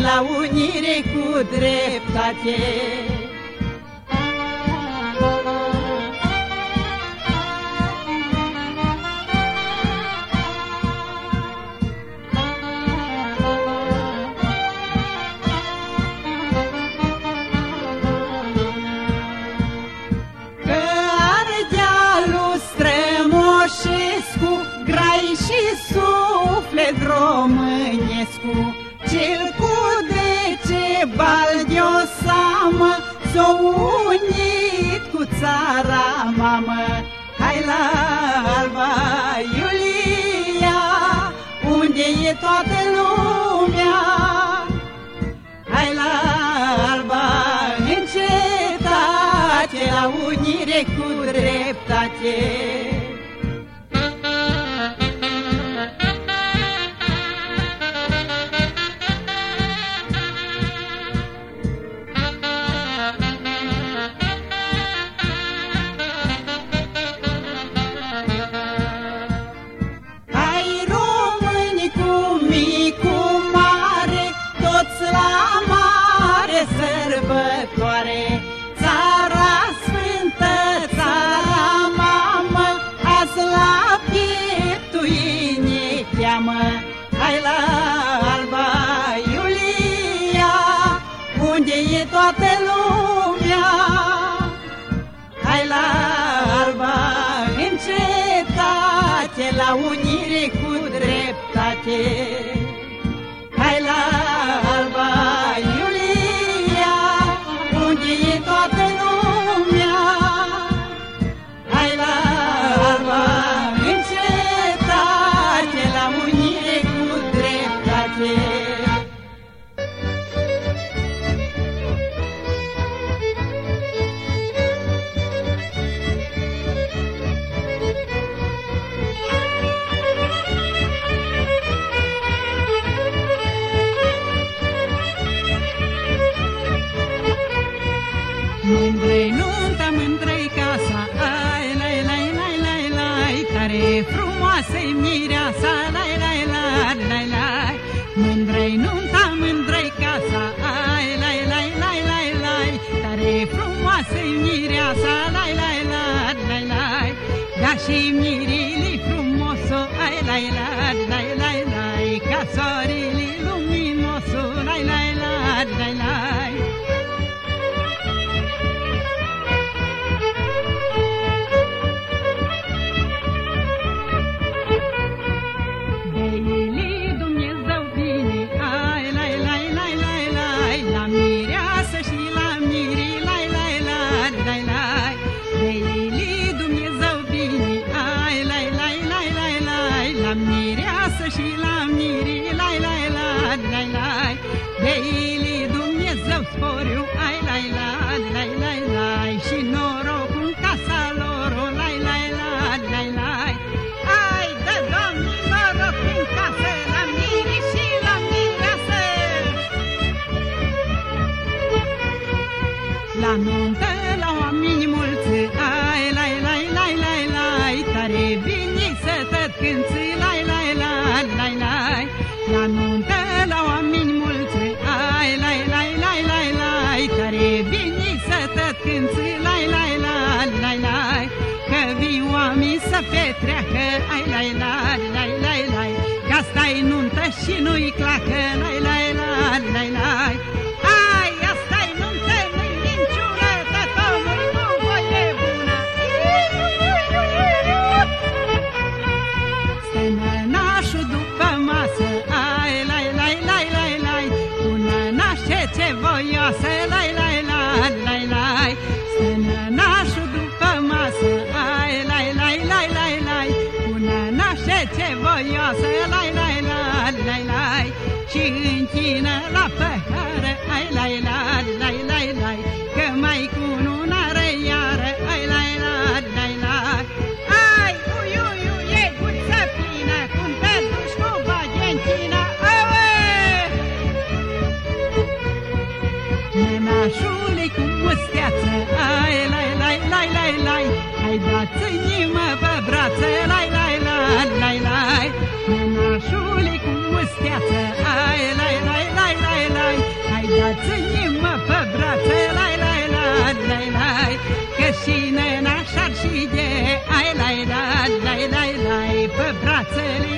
la unire cu dreptate. cu grai și suflet românescu. S-au unit cu țara mamă. Hai la Alba Iulia Unde e toată lumea. Hai la Alba în cetate La unire cu dreptate. Hai la Alba Iulia, unde e toată lumea. Hai la Alba în la unii cânți, lai, lai, lai, lai, lai. La nuntă, la oameni mulți, ai, lai, lai, lai, lai, lai, tare vini să te cânți, lai, lai, lai, lai, lai. Că vii oameni să petreacă, ai, lai, lai, lai, lai, lai, ca stai nuntă și nu-i clacă, lai, lai, lai, nănașe ce voioasă, lai, lai, lai, lai, lai. Și închină la păhară, ai, lai, lai, lai, lai, lai, că mai cu nunară iară, ai, lai, lai, lai, lai. Ai, ui, ui, ui, e guță plină, cum te duci cu bagentina, aue! Nănașule cu musteață, ai, lai, lai, lai, lai, lai, ai dat inimă pe cu musteață, ai, lai, lai, lai, lai, lai, ai dat inimă pe brață, lai, lai, lai, lai, lai. Că și nănașar și de, ai, lai, lai, lai, lai, lai, pe brațele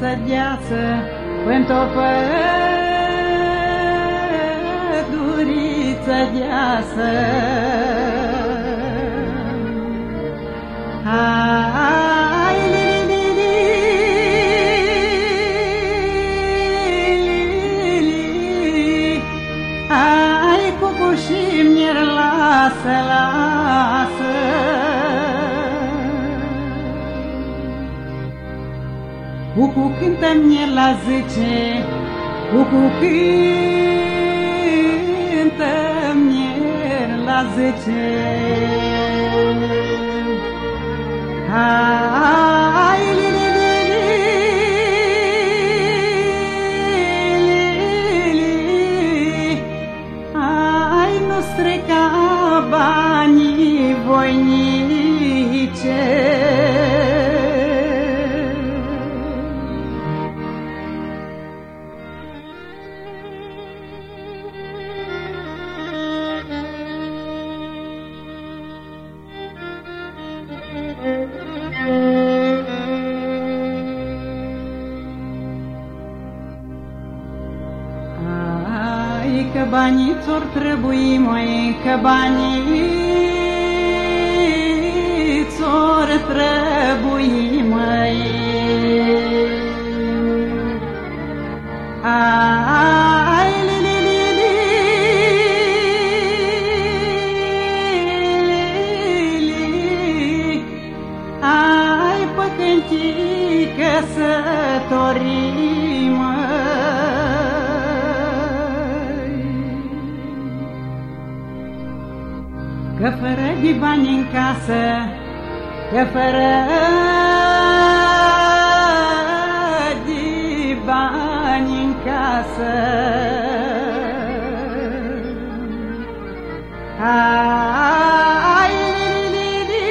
păduriță deasă, într-o păduriță deasă. Hai, li, li, li, li, li, Hai, cucu și mier, lasă, lasă. Cucu cântă mier la zece, Cucu cântă mier la zece. Hai, li, li, li, li, li, li. Hai, nu strica banii voinice. Banii ți-or trebui, măi, că banii ți-or trebui, măi. Ai, fără de bani în casă, ai, li, li,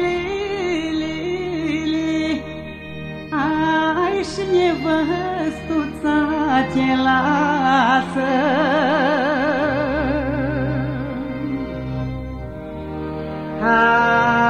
li, li, li, ai și nevăstuța te lasă. Hai,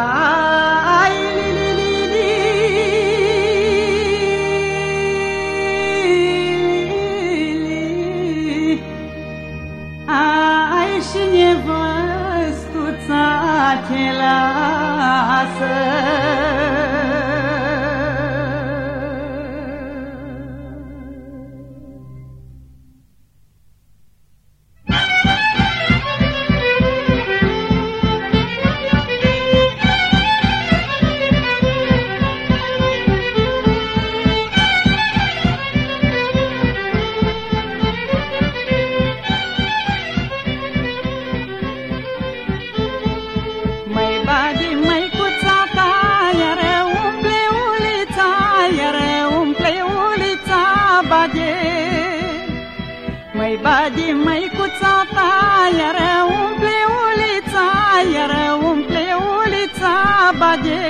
ta, iar umple ulița, iar umple ulița, bade.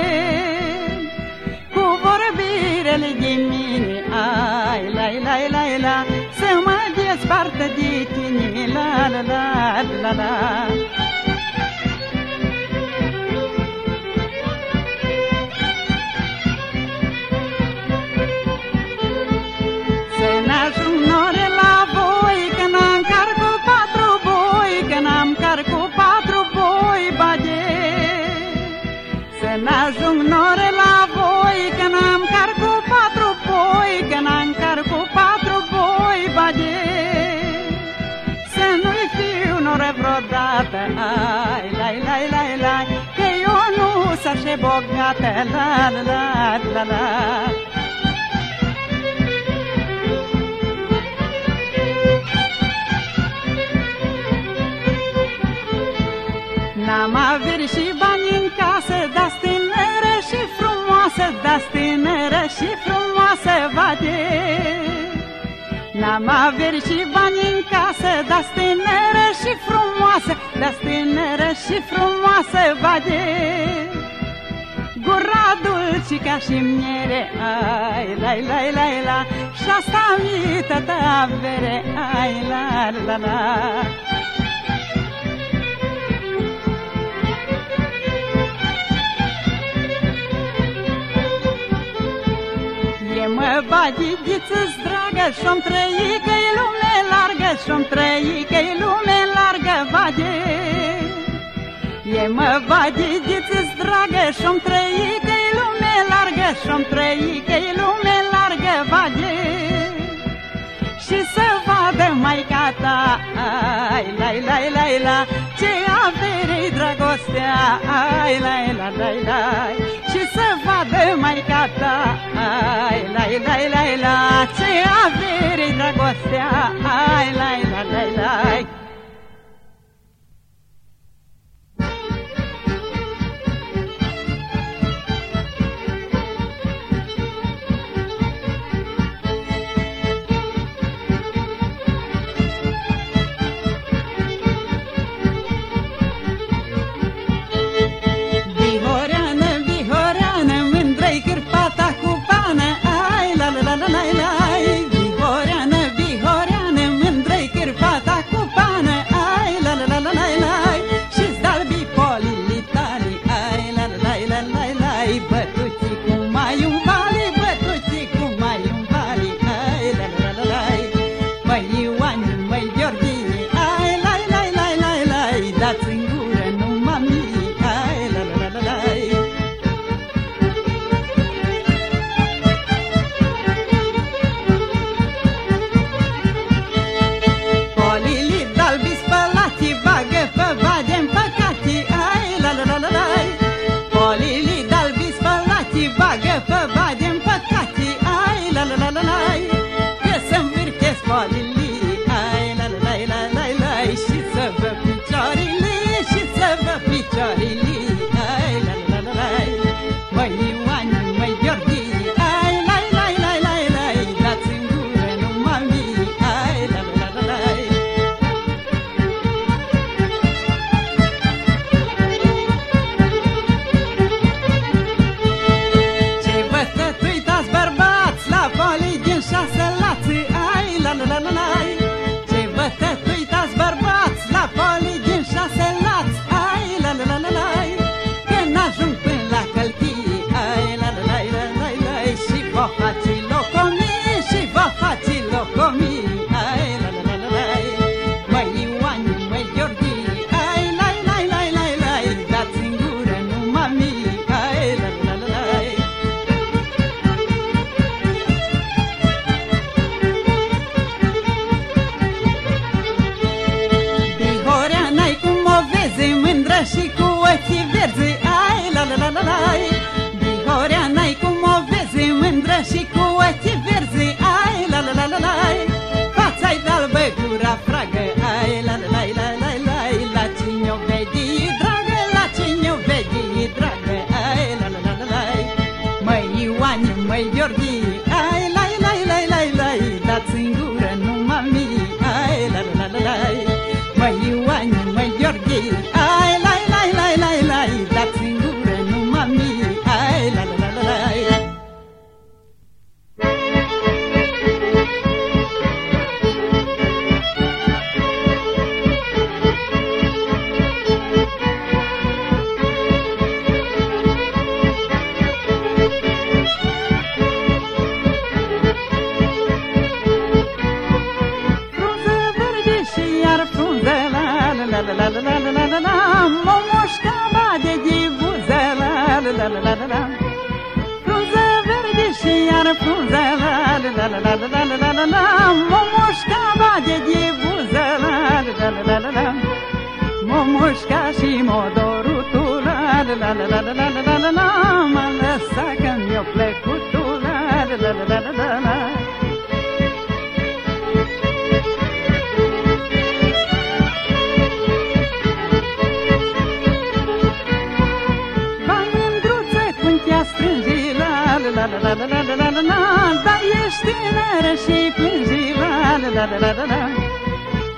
Cu vorbirele de mine, ai, la, la, la, la, să mă despartă de tine, la, la, la, la, la. S așa bogată, la, la, la, la, la. N-am averi și bani în casă, dar tânără și frumoasă, dar tânără și frumoasă, vade. N-am averi și bani în casă, dar tânără și frumoasă, dar tânără și frumoasă, vade gura dulcica și miere Ai, lai, lai, lai, la. Și asta mi ta bere Ai, la, la, la. Mă bagi ghiță-s dragă Și-om trăi că-i lume largă Și-om trăi că-i lume largă Bagi E mă va ghidiță dragă Și-om trăi că lume largă Și-om trăi că-i lume largă Va și să vadă maica ta Ai, lai, lai, lai, la Ce avere dragostea Ai, lai, la, lai, lai Și să vadă maica ta Ai, lai, lai, lai, la Ce avere dragostea Ai, lai, la, lai, lai, lai. सब بوزلر لا لا لا لا لا لا لا ماموشكا بعدي بوزلر لا لا لا لا ماموشكا شيمو دورو تولر لا لا لا لا لا لا لا ما لسا كان يبلكوت na, dar ești tânără și plângi la la la la la la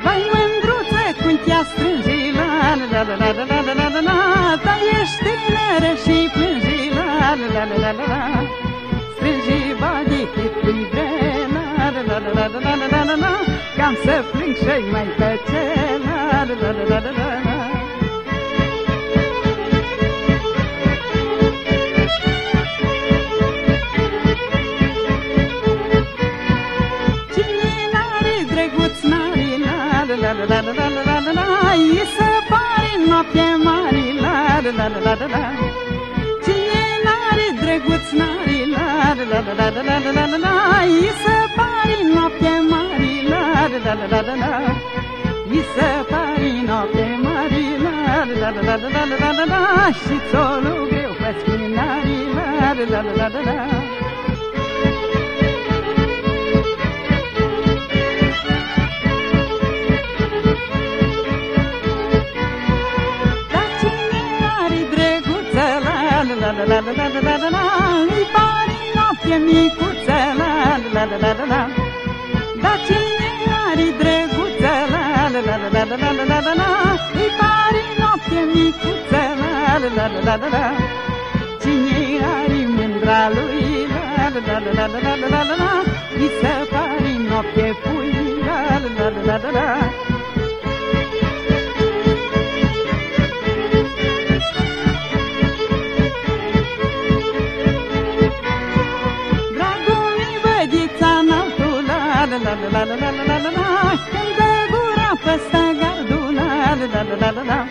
Vai mândruță cum te-a strângi la la la la la la la la la la Dar ești tânără și plângi la la la la la la la Strângi banii cât îi vrei la la la la la la la la la Cam să plâng și-ai mai tăce la la la la la la la I se pare noapte mare la la la la la la la Cine n-are drăguț n-are la la la la la la la la la la I se pare noapte mare la la la la la la la I se pare noapte mare la la la la la la la la la la Și țolul greu pe spinare la la la la la la Îi pare noapte micuțelă Dar cine are drăguțelă Îi pare noapte micuțelă Cine are mândra lui I se pare noapte puii la la la la la la la, Când dă gura pe sta gardul la la la la la